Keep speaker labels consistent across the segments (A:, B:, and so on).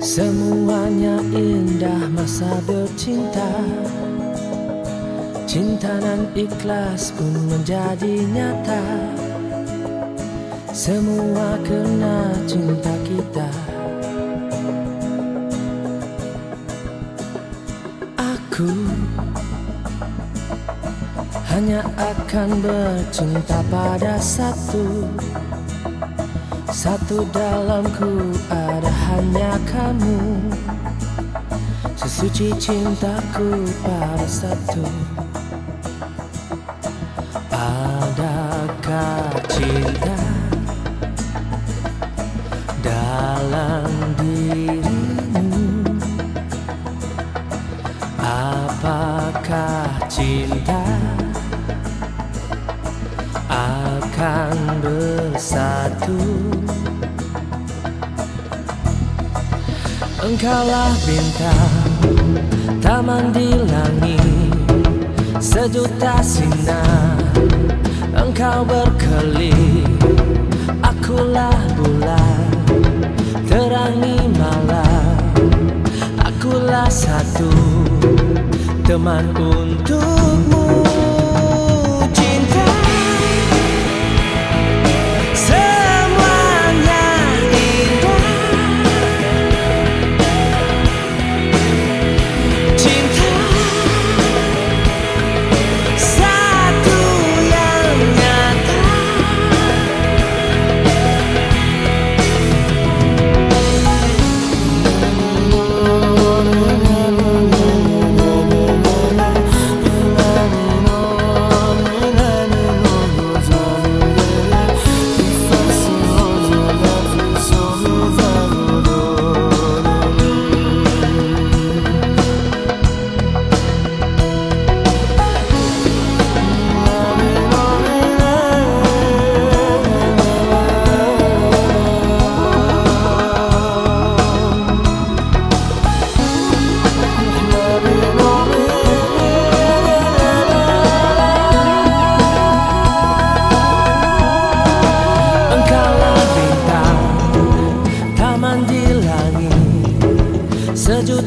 A: Semuanya indah masa bercinta. Cinta dan ikhlas pun menjadi nyata. Semua karena cinta kita. Aku hanya akan bercinta pada satu satu dalamku ada hanya kamu. Sesuci cintaku pada satu. Adakah cinta akan bersatu. Engkaulah bintang taman di langit Sejuta sinar. Engkau berkelip Akulah bulan. Terangi malam Akulah satu. Teman untukmu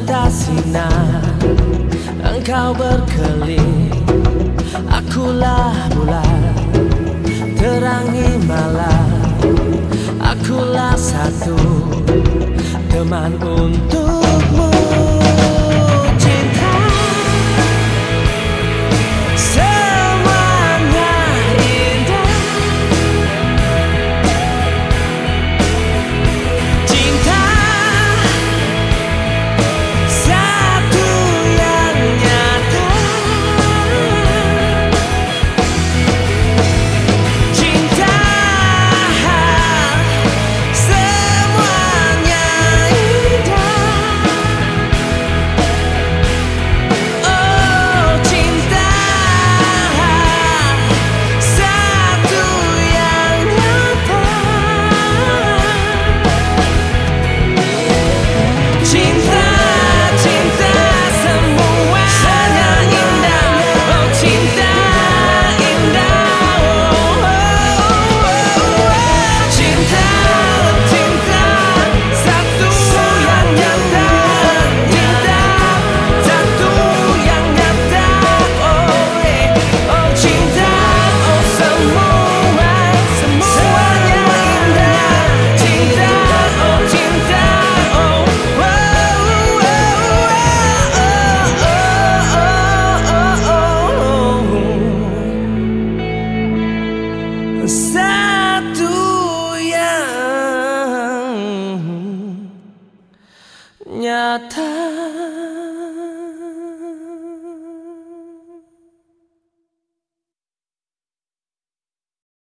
A: sejuta sinar Engkau berkelip Akulah bulan Terangi malam. Akulah satu Teman untuk 냐타